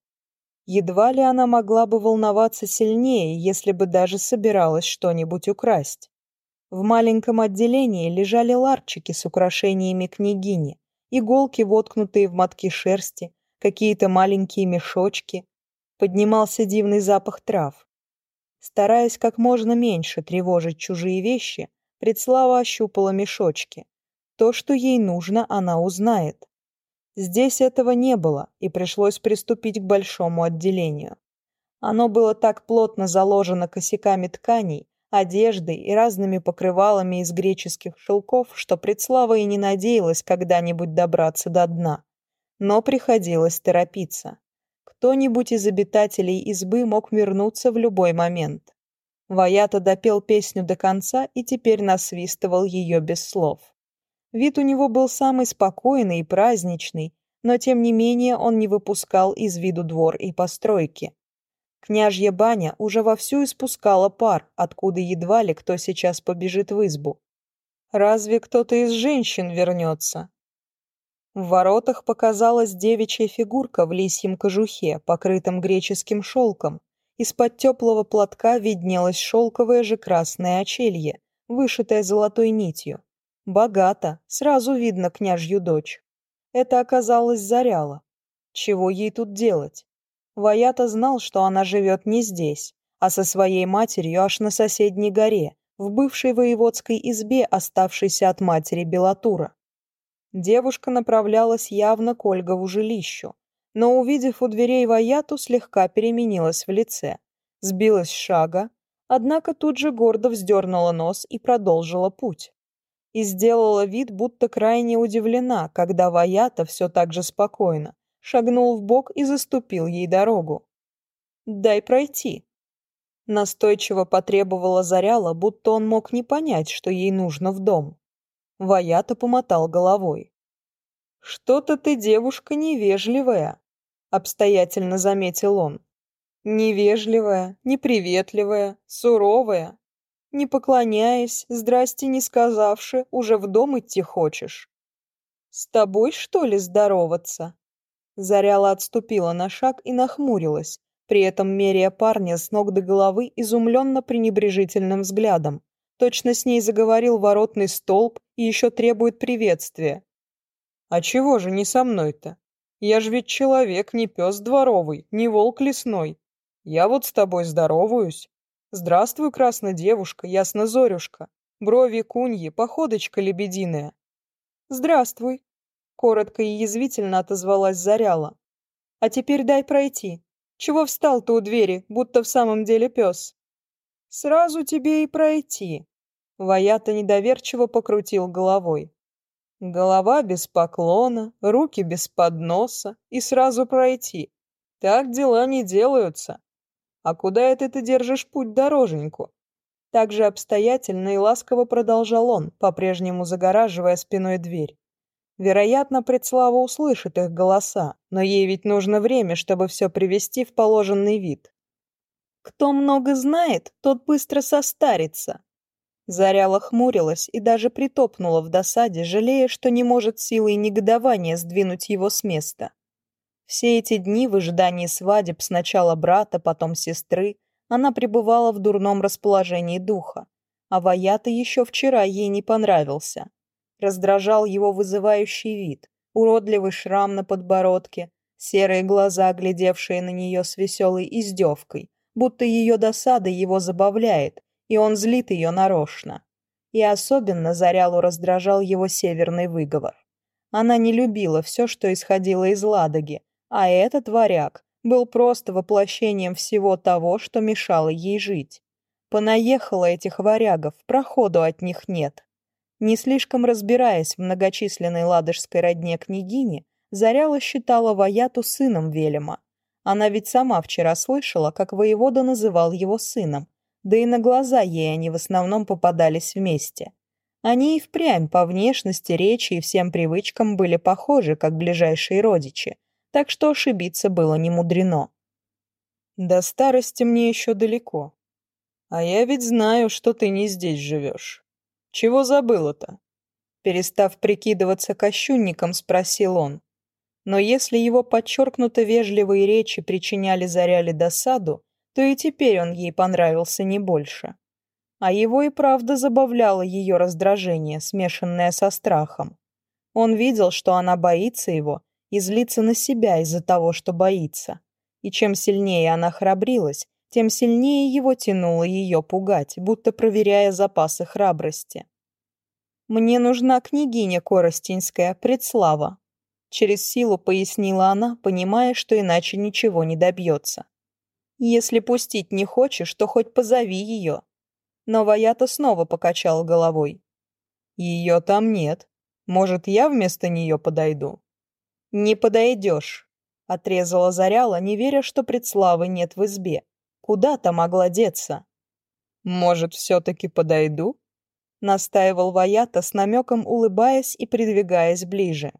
Едва ли она могла бы волноваться сильнее, если бы даже собиралась что-нибудь украсть. В маленьком отделении лежали ларчики с украшениями княгини, иголки, воткнутые в мотки шерсти, какие-то маленькие мешочки. Поднимался дивный запах трав. Стараясь как можно меньше тревожить чужие вещи, Предслава ощупала мешочки. То, что ей нужно, она узнает. Здесь этого не было, и пришлось приступить к большому отделению. Оно было так плотно заложено косяками тканей, одеждой и разными покрывалами из греческих шелков, что Предслава и не надеялась когда-нибудь добраться до дна. Но приходилось торопиться. кто-нибудь из обитателей избы мог вернуться в любой момент. Ваята допел песню до конца и теперь насвистывал ее без слов. Вид у него был самый спокойный и праздничный, но тем не менее он не выпускал из виду двор и постройки. Княжья баня уже вовсю испускала пар, откуда едва ли кто сейчас побежит в избу. «Разве кто-то из женщин вернется?» В воротах показалась девичья фигурка в лисьем кожухе, покрытом греческим шелком. Из-под теплого платка виднелось шелковое же красное очелье, вышитое золотой нитью. Богато, сразу видно княжью дочь. Это оказалось Заряла. Чего ей тут делать? Ваята знал, что она живет не здесь, а со своей матерью аж на соседней горе, в бывшей воеводской избе, оставшейся от матери Белатура. девушка направлялась явно к Ольгову жилищу, но, увидев у дверей Ваяту, слегка переменилась в лице, сбилась с шага, однако тут же гордо вздернула нос и продолжила путь. И сделала вид, будто крайне удивлена, когда Ваята все так же спокойно шагнул в бок и заступил ей дорогу. «Дай пройти», Настойчиво потребовала Заряла, будто он мог не понять, что ей нужно в дом. Ваято помотал головой. «Что-то ты, девушка, невежливая», — обстоятельно заметил он. «Невежливая, неприветливая, суровая. Не поклоняясь, здрасте не сказавши, уже в дом идти хочешь. С тобой, что ли, здороваться?» Заряла отступила на шаг и нахмурилась, при этом меря парня с ног до головы изумленно пренебрежительным взглядом. Точно с ней заговорил воротный столб и еще требует приветствия. А чего же не со мной-то? Я же ведь человек, не пес дворовый, не волк лесной. Я вот с тобой здороваюсь. Здравствуй, красная девушка, ясно-зорюшка. Брови куньи, походочка лебединая. Здравствуй, коротко и язвительно отозвалась Заряла. А теперь дай пройти. Чего встал ты у двери, будто в самом деле пес? Сразу тебе и пройти, Ваята недоверчиво покрутил головой. Голова без поклона, руки без подноса и сразу пройти. Так дела не делаются. А куда это ты держишь путь дороженьку? Так же обстоятельно и ласково продолжал он, по-прежнему загораживая спиной дверь. Вероятно, предслава услышит их голоса, но ей ведь нужно время, чтобы все привести в положенный вид. Кто много знает, тот быстро состарится. Заряла хмурилась и даже притопнула в досаде, жалея, что не может силой негодования сдвинуть его с места. Все эти дни в ожидании свадеб сначала брата, потом сестры, она пребывала в дурном расположении духа. А Ваята еще вчера ей не понравился. Раздражал его вызывающий вид, уродливый шрам на подбородке, серые глаза, глядевшие на нее с веселой издевкой, будто ее досада его забавляет, и он злит ее нарочно. И особенно Зарялу раздражал его северный выговор. Она не любила все, что исходило из Ладоги, а этот варяг был просто воплощением всего того, что мешало ей жить. Понаехало этих варягов, проходу от них нет. Не слишком разбираясь в многочисленной ладожской родне княгини, Заряла считала Ваяту сыном Велема. Она ведь сама вчера слышала, как воевода называл его сыном, да и на глаза ей они в основном попадались вместе. Они и впрямь по внешности, речи и всем привычкам были похожи, как ближайшие родичи, так что ошибиться было не мудрено. «До старости мне еще далеко. А я ведь знаю, что ты не здесь живешь. Чего забыла-то?» Перестав прикидываться кощунником, спросил он. Но если его подчеркнуто вежливые речи причиняли Заряле досаду, то и теперь он ей понравился не больше. А его и правда забавляло ее раздражение, смешанное со страхом. Он видел, что она боится его и злится на себя из-за того, что боится. И чем сильнее она храбрилась, тем сильнее его тянуло ее пугать, будто проверяя запасы храбрости. «Мне нужна княгиня Коростинская, предслава», через силу пояснила она, понимая, что иначе ничего не добьется. Если пустить не хочешь, то хоть позови ее. Но Ваята снова покачал головой. Ее там нет. Может, я вместо нее подойду? Не подойдешь, отрезала Заряла, не веря, что предславы нет в избе. Куда-то могла деться. Может, все-таки подойду? Настаивал Ваята с намеком, улыбаясь и придвигаясь ближе.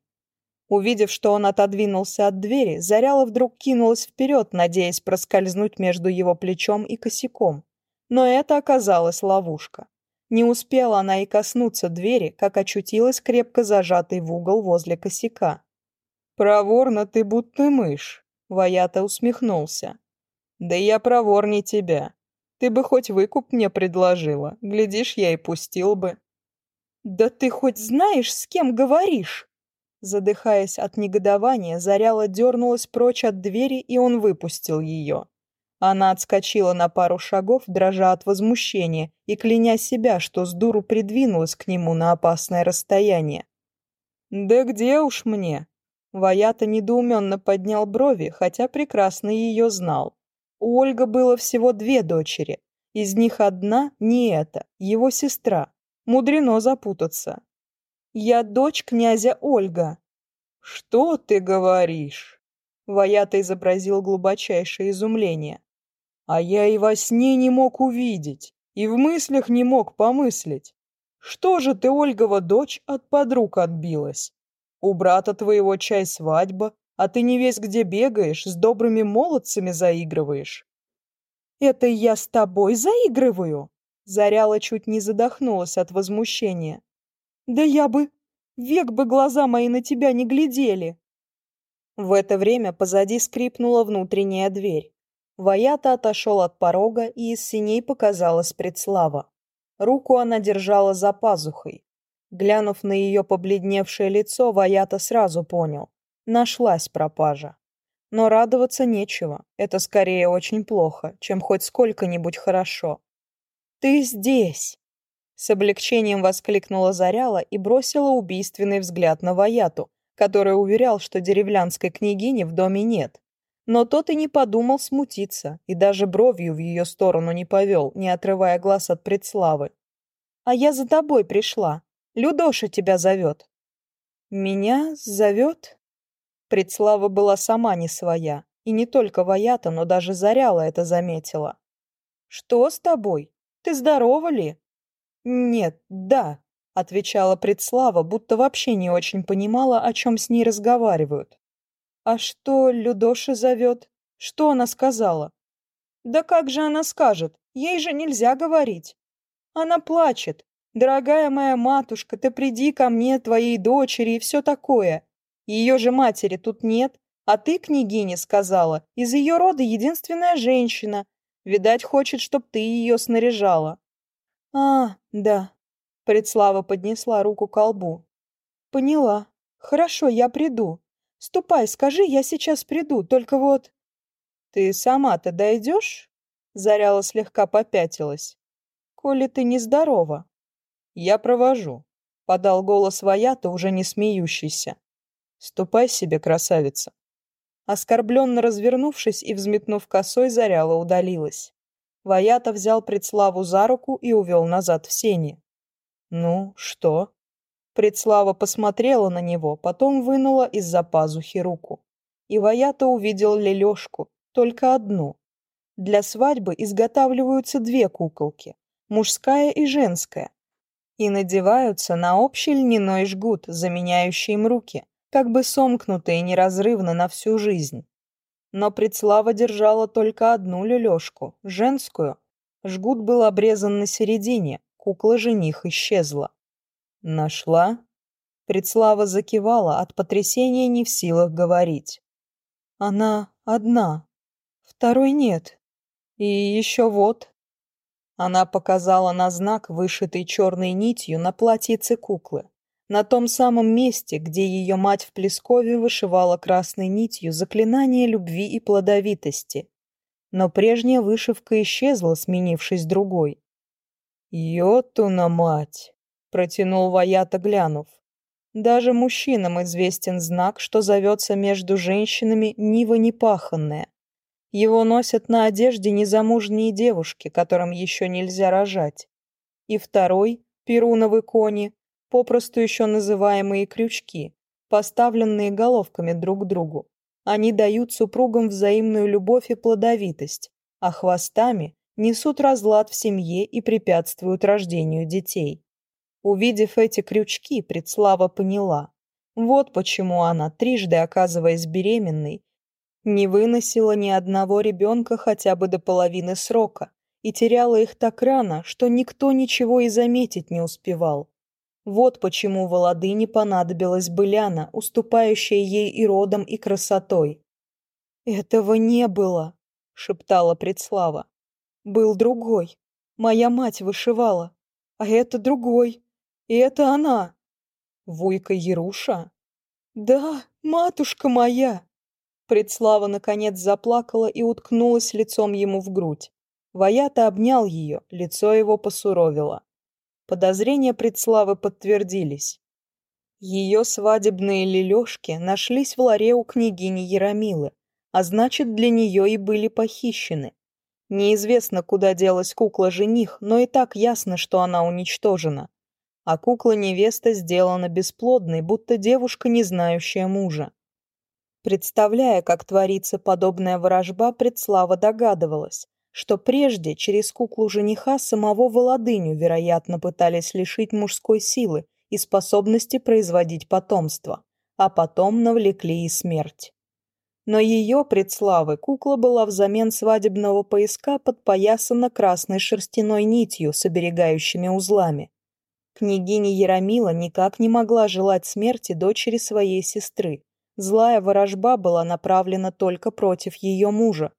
Увидев, что он отодвинулся от двери, Заряла вдруг кинулась вперед, надеясь проскользнуть между его плечом и косяком. Но это оказалась ловушка. Не успела она и коснуться двери, как очутилась крепко зажатой в угол возле косяка. «Проворно ты, будто мышь», — Ваята усмехнулся. «Да я проворней тебя. Ты бы хоть выкуп мне предложила. Глядишь, я и пустил бы». «Да ты хоть знаешь, с кем говоришь?» Задыхаясь от негодования, Заряла дернулась прочь от двери, и он выпустил ее. Она отскочила на пару шагов, дрожа от возмущения и кляня себя, что с дуру придвинулась к нему на опасное расстояние. «Да где уж мне?» Ваята недоуменно поднял брови, хотя прекрасно ее знал. У Ольга было всего две дочери. Из них одна не эта, его сестра. Мудрено запутаться. «Я дочь князя Ольга». «Что ты говоришь?» Ваята изобразил глубочайшее изумление. «А я и во сне не мог увидеть, и в мыслях не мог помыслить. Что же ты, Ольгова дочь, от подруг отбилась? У брата твоего чай свадьба, а ты не весь где бегаешь, с добрыми молодцами заигрываешь. Это я с тобой заигрываю? Да я бы... Век бы глаза мои на тебя не глядели. В это время позади скрипнула внутренняя дверь. Ваята отошел от порога, и из синей показалась предслава. Руку она держала за пазухой. Глянув на ее побледневшее лицо, Ваята сразу понял. Нашлась пропажа. Но радоваться нечего. Это скорее очень плохо, чем хоть сколько-нибудь хорошо. «Ты здесь!» С облегчением воскликнула Заряла и бросила убийственный взгляд на Ваяту, который уверял, что деревлянской княгини в доме нет. Но тот и не подумал смутиться, и даже бровью в ее сторону не повел, не отрывая глаз от предславы. «А я за тобой пришла. Людоша тебя зовет». «Меня зовет?» Предслава была сама не своя, и не только Ваята, «Нет, да», — отвечала Предслава, будто вообще не очень понимала, о чем с ней разговаривают. «А что Людоша зовет? Что она сказала?» «Да как же она скажет? Ей же нельзя говорить». «Она плачет. Дорогая моя матушка, ты приди ко мне, твоей дочери и все такое. Ее же матери тут нет, а ты, княгиня, сказала, из ее рода единственная женщина. Видать, хочет, чтоб ты ее снаряжала». А, да. Предслава поднесла руку к колбу. Поняла. Хорошо, я приду. Ступай, скажи, я сейчас приду, только вот... Ты сама-то дойдешь? Заряла слегка попятилась. Коли ты нездорова. Я провожу. Подал голос Ваята, уже не смеющийся. Ступай себе, красавица. Оскорбленно развернувшись и взметнув косой, Заряла удалилась. Ваятов взял Предславу за руку и увел назад в сени. «Ну, что?» Предслава посмотрела на него, потом вынула из-за пазухи руку. И Ваята увидел лелешку, только одну. Для свадьбы изготавливаются две куколки, мужская и женская, и надеваются на общий льняной жгут, заменяющий им руки, как бы сомкнутые неразрывно на всю жизнь но предслава держала только одну лелёшку, женскую. Жгут был обрезан на середине, кукла жених исчезла. «Нашла?» Предслава закивала, от потрясения не в силах говорить. «Она одна. Второй нет. И еще вот». Она показала на знак, вышитый черной нитью на платьице куклы. На том самом месте, где ее мать в Плескове вышивала красной нитью заклинание любви и плодовитости. Но прежняя вышивка исчезла, сменившись другой. «Йотуна мать!» — протянул Ваята, глянув. «Даже мужчинам известен знак, что зовется между женщинами Нива непаханная. Его носят на одежде незамужние девушки, которым еще нельзя рожать. И второй, перуновы кони, попросту еще называемые крючки, поставленные головками друг к другу. Они дают супругам взаимную любовь и плодовитость, а хвостами несут разлад в семье и препятствуют рождению детей. Увидев эти крючки, Предслава поняла. Вот почему она, трижды оказываясь беременной, не выносила ни одного ребенка хотя бы до половины срока и теряла их так рано, что никто ничего и заметить не успевал. Вот почему Володыне понадобилась Быляна, уступающая ей и родом, и красотой. «Этого не было», — шептала Предслава. «Был другой. Моя мать вышивала. А это другой. И это она». «Вуйка Яруша?» «Да, матушка моя!» Предслава, наконец, заплакала и уткнулась лицом ему в грудь. Ваята обнял ее, лицо его посуровило подозрения предславы подтвердились. Ее свадебные лелешки нашлись в ларе у княгини Ярамилы, а значит, для нее и были похищены. Неизвестно, куда делась кукла-жених, но и так ясно, что она уничтожена. А кукла-невеста сделана бесплодной, будто девушка, не знающая мужа. Представляя, как творится подобная ворожба, Предслава догадывалась. что прежде через куклу жениха самого Володыню, вероятно, пытались лишить мужской силы и способности производить потомство, а потом навлекли и смерть. Но ее предславы кукла была взамен свадебного пояска подпоясана красной шерстяной нитью с оберегающими узлами. Княгиня Яромила никак не могла желать смерти дочери своей сестры, Злая ворожба была направлена только против ее мужа.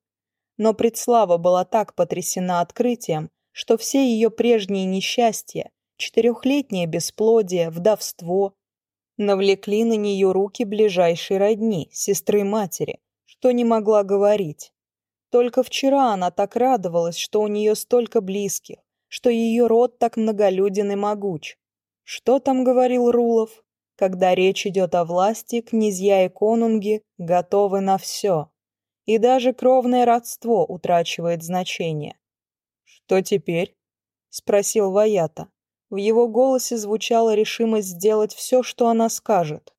но предслава была так потрясена открытием, что все ее прежние несчастья, четырехлетнее бесплодие, вдовство, навлекли на нее руки ближайшей родни, сестры матери, что не могла говорить. Только вчера она так радовалась, что у нее столько близких, что ее род так многолюден и могуч. Что там говорил Рулов? Когда речь идет о власти, князья и конунги готовы на все и даже кровное родство утрачивает значение. «Что теперь?» — спросил Ваята. В его голосе звучала решимость сделать все, что она скажет.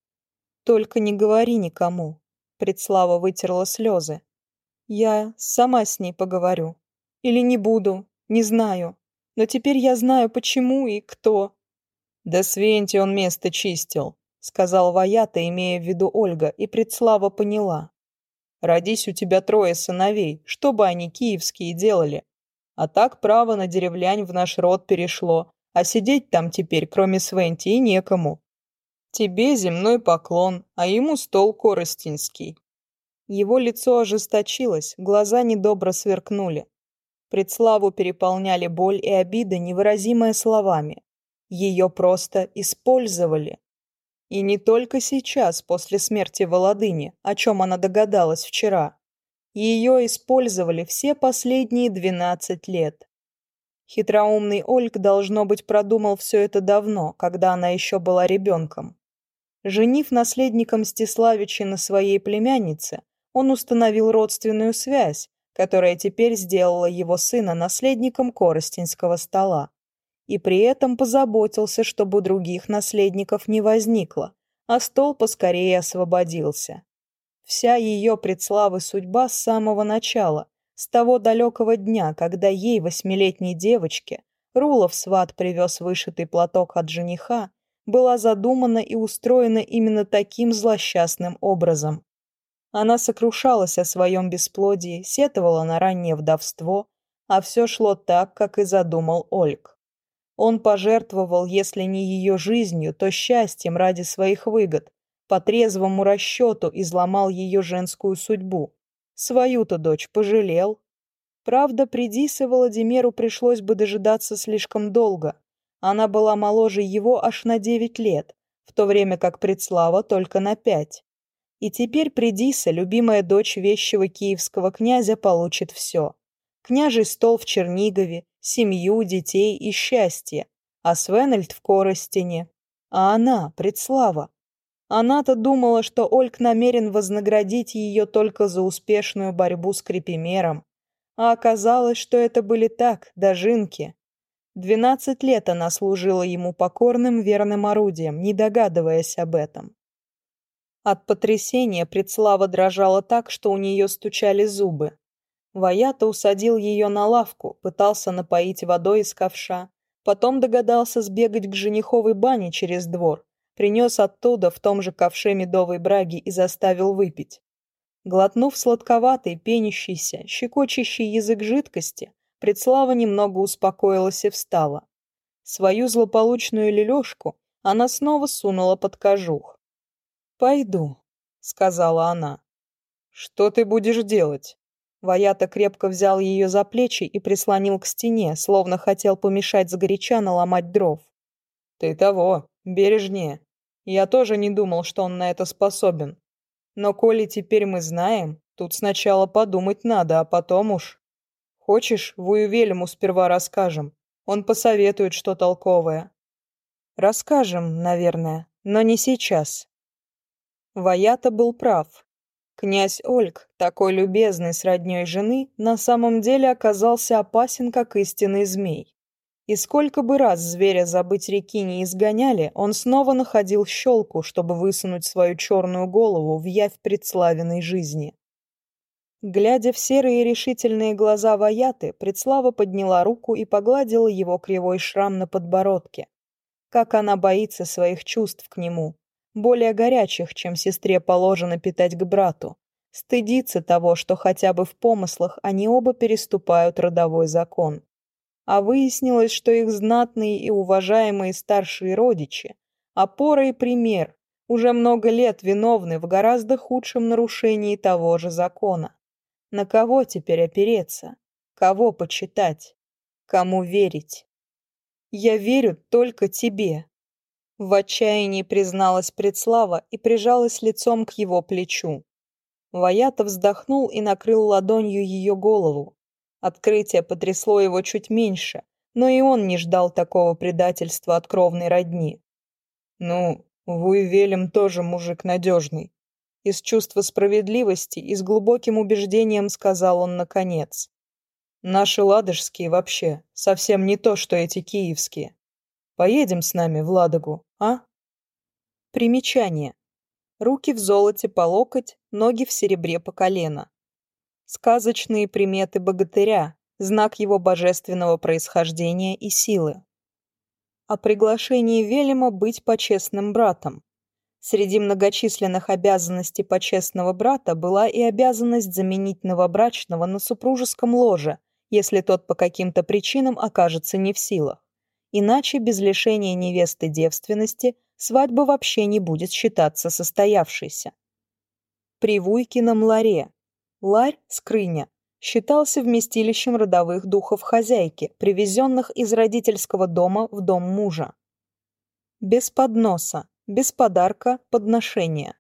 «Только не говори никому», — Предслава вытерла слезы. «Я сама с ней поговорю. Или не буду, не знаю. Но теперь я знаю, почему и кто». «Да Свенти он место чистил», — сказал Ваята, имея в виду Ольга, и Предслава поняла. Родись у тебя трое сыновей, что бы они киевские делали? А так право на деревлянь в наш род перешло, а сидеть там теперь, кроме Свенти, некому. Тебе земной поклон, а ему стол коростинский». Его лицо ожесточилось, глаза недобро сверкнули. Предславу переполняли боль и обида, невыразимая словами. Ее просто использовали. И не только сейчас, после смерти Володыни, о чем она догадалась вчера. Ее использовали все последние 12 лет. Хитроумный Ольг, должно быть, продумал все это давно, когда она еще была ребенком. Женив наследника Мстиславича на своей племяннице, он установил родственную связь, которая теперь сделала его сына наследником Коростенского стола и при этом позаботился, чтобы у других наследников не возникло, а стол поскорее освободился. Вся ее предславы судьба с самого начала, с того далекого дня, когда ей, восьмилетней девочке, Рулов сват привез вышитый платок от жениха, была задумана и устроена именно таким злосчастным образом. Она сокрушалась о своем бесплодии, сетовала на раннее вдовство, а все шло так, как и задумал Ольг. Он пожертвовал, если не ее жизнью, то счастьем ради своих выгод. По трезвому расчету изломал ее женскую судьбу. Свою-то дочь пожалел. Правда, Придисе Владимиру пришлось бы дожидаться слишком долго. Она была моложе его аж на девять лет, в то время как Предслава только на пять. И теперь Придиса, любимая дочь вещего киевского князя, получит все. княжий стол в Чернигове, семью, детей и счастье, а Свенальд в Коростине. А она, предслава. Она-то думала, что Ольг намерен вознаградить ее только за успешную борьбу с крепимером. А оказалось, что это были так, дожинки. Двенадцать лет она служила ему покорным верным орудием, не догадываясь об этом. От потрясения предслава дрожала так, что у нее стучали зубы. Ваята усадил ее на лавку, пытался напоить водой из ковша, потом догадался сбегать к жениховой бане через двор, принес оттуда в том же ковше медовой браги и заставил выпить. Глотнув сладковатый, пенящийся, щекочущий язык жидкости, Предслава немного успокоилась и встала. Свою злополучную лелешку она снова сунула под кожух. «Пойду», — сказала она. «Что ты будешь делать?» Ваята крепко взял ее за плечи и прислонил к стене, словно хотел помешать сгоряча наломать дров. «Ты того, бережнее. Я тоже не думал, что он на это способен. Но коли теперь мы знаем, тут сначала подумать надо, а потом уж. Хочешь, Вуювелему сперва расскажем? Он посоветует, что толковое. Расскажем, наверное, но не сейчас. Ваята был прав. Князь Ольг, такой любезный с роднёй жены, на самом деле оказался опасен, как истинный змей. И сколько бы раз зверя забыть реки не изгоняли, он снова находил щелку, чтобы высунуть свою черную голову в явь предславенной жизни. Глядя в серые решительные глаза Ваяты, Предслава подняла руку и погладила его кривой шрам на подбородке. Как она боится своих чувств к нему, более горячих, чем сестре положено питать к брату. Стыдится того, что хотя бы в помыслах они оба переступают родовой закон а выяснилось, что их знатные и уважаемые старшие родичи, опора и пример, уже много лет виновны в гораздо худшем нарушении того же закона. На кого теперь опереться? Кого почитать? Кому верить? Я верю только тебе. В отчаянии призналась Предслава и прижалась лицом к его плечу. Ваята вздохнул и накрыл ладонью ее голову, Открытие потрясло его чуть меньше, но и он не ждал такого предательства от кровной родни. «Ну, Вуйвелем тоже мужик надежный», из чувства справедливости и с глубоким убеждением сказал он наконец. «Наши ладожские вообще совсем не то, что эти киевские. Поедем с нами в Ладогу, а? Примечание. Руки в золоте по локоть, ноги в серебре по колено. Сказочные приметы богатыря, знак его божественного происхождения и силы. О приглашении Велема быть почестным братом. Среди многочисленных обязанностей почестного брата была и обязанность заменить новобрачного на супружеском ложе, если тот по каким-то причинам окажется не в силах иначе без лишения невесты девственности свадьба вообще не будет считаться состоявшейся. При Вуйкином ларе. Ларь – скрыня. Считался вместилищем родовых духов хозяйки, привезенных из родительского дома в дом мужа. Без подноса, без подарка, подношения.